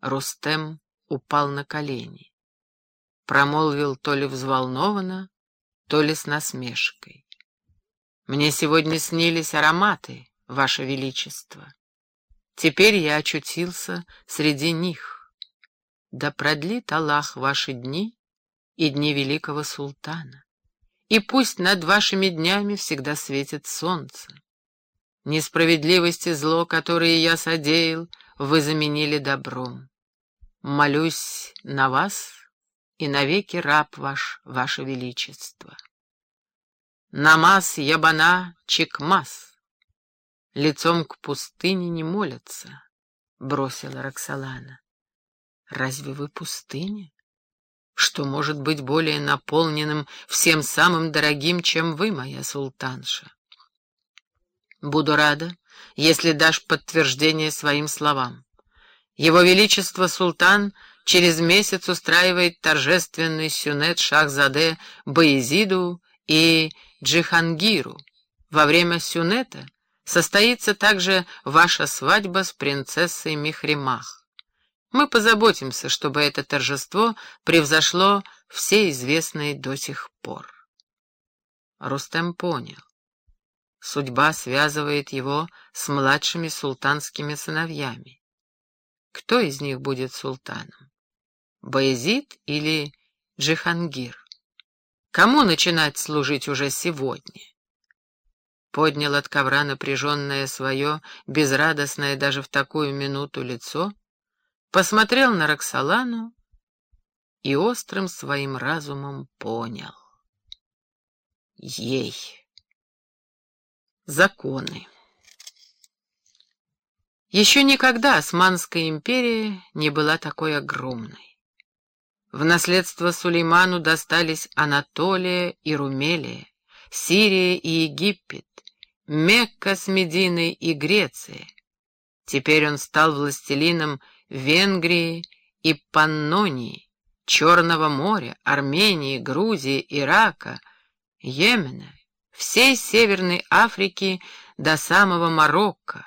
Рустем упал на колени. Промолвил то ли взволнованно, то ли с насмешкой. «Мне сегодня снились ароматы, Ваше Величество. Теперь я очутился среди них. Да продлит Аллах ваши дни и дни великого султана. И пусть над вашими днями всегда светит солнце. Несправедливость и зло, которые я содеял, вы заменили добром. Молюсь на вас и навеки раб ваш, ваше величество. Намаз ябана чекмас. Лицом к пустыне не молятся, — бросила Роксолана. Разве вы пустыня? Что может быть более наполненным всем самым дорогим, чем вы, моя султанша? Буду рада, если дашь подтверждение своим словам. Его Величество Султан через месяц устраивает торжественный сюнет Шахзаде Баезиду и Джихангиру. Во время сюнета состоится также ваша свадьба с принцессой Михримах. Мы позаботимся, чтобы это торжество превзошло все известные до сих пор. Рустем понял. Судьба связывает его с младшими султанскими сыновьями. Кто из них будет султаном? Баязид или Джихангир? Кому начинать служить уже сегодня? Поднял от ковра напряженное свое, безрадостное даже в такую минуту лицо, посмотрел на Роксолану и острым своим разумом понял. Ей. Законы. Еще никогда Османская империя не была такой огромной. В наследство Сулейману достались Анатолия и Румелия, Сирия и Египет, Мекка с Мединой и Греция. Теперь он стал властелином Венгрии и Паннонии, Черного моря, Армении, Грузии, Ирака, Йемена, всей Северной Африки до самого Марокко,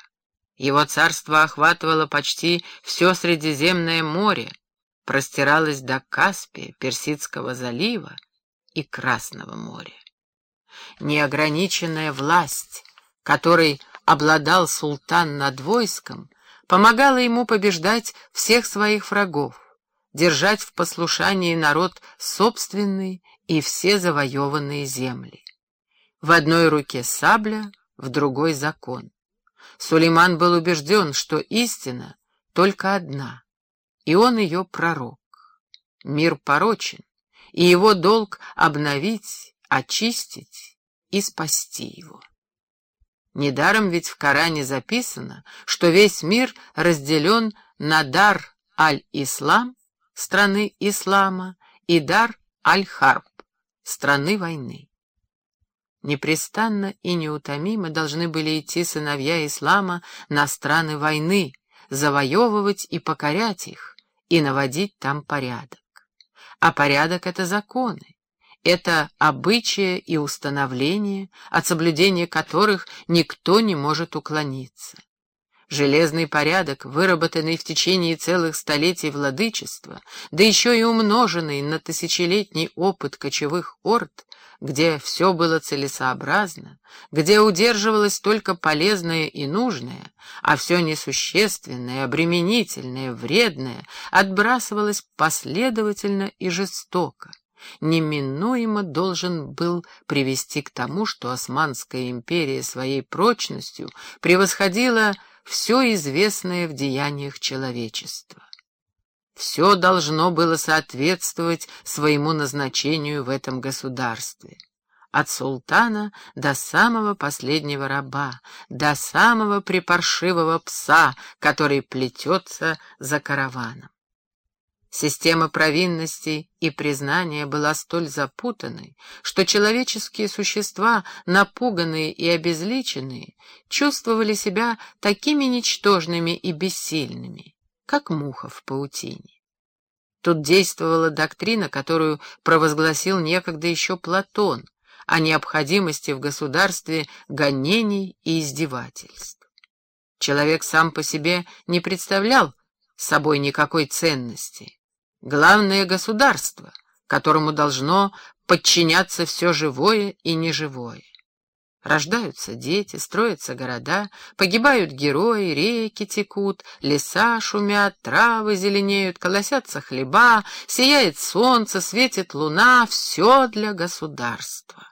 его царство охватывало почти все Средиземное море, простиралось до Каспия, Персидского залива и Красного моря. Неограниченная власть, которой обладал султан над войском, помогала ему побеждать всех своих врагов, держать в послушании народ собственный и все завоеванные земли. В одной руке сабля, в другой закон. Сулейман был убежден, что истина только одна, и он ее пророк. Мир порочен, и его долг обновить, очистить и спасти его. Недаром ведь в Коране записано, что весь мир разделен на дар аль-Ислам, страны ислама, и дар аль-Харб, страны войны. Непрестанно и неутомимо должны были идти сыновья ислама на страны войны, завоевывать и покорять их, и наводить там порядок. А порядок — это законы, это обычаи и установления, от соблюдения которых никто не может уклониться. Железный порядок, выработанный в течение целых столетий владычества, да еще и умноженный на тысячелетний опыт кочевых орд, где все было целесообразно, где удерживалось только полезное и нужное, а все несущественное, обременительное, вредное отбрасывалось последовательно и жестоко, неминуемо должен был привести к тому, что Османская империя своей прочностью превосходила все известное в деяниях человечества. Все должно было соответствовать своему назначению в этом государстве. От султана до самого последнего раба, до самого припаршивого пса, который плетется за караваном. Система провинностей и признания была столь запутанной, что человеческие существа, напуганные и обезличенные, чувствовали себя такими ничтожными и бессильными как муха в паутине. Тут действовала доктрина, которую провозгласил некогда еще Платон, о необходимости в государстве гонений и издевательств. Человек сам по себе не представлял собой никакой ценности. Главное — государство, которому должно подчиняться все живое и неживое. Рождаются дети, строятся города, погибают герои, реки текут, леса шумят, травы зеленеют, колосятся хлеба, сияет солнце, светит луна — все для государства.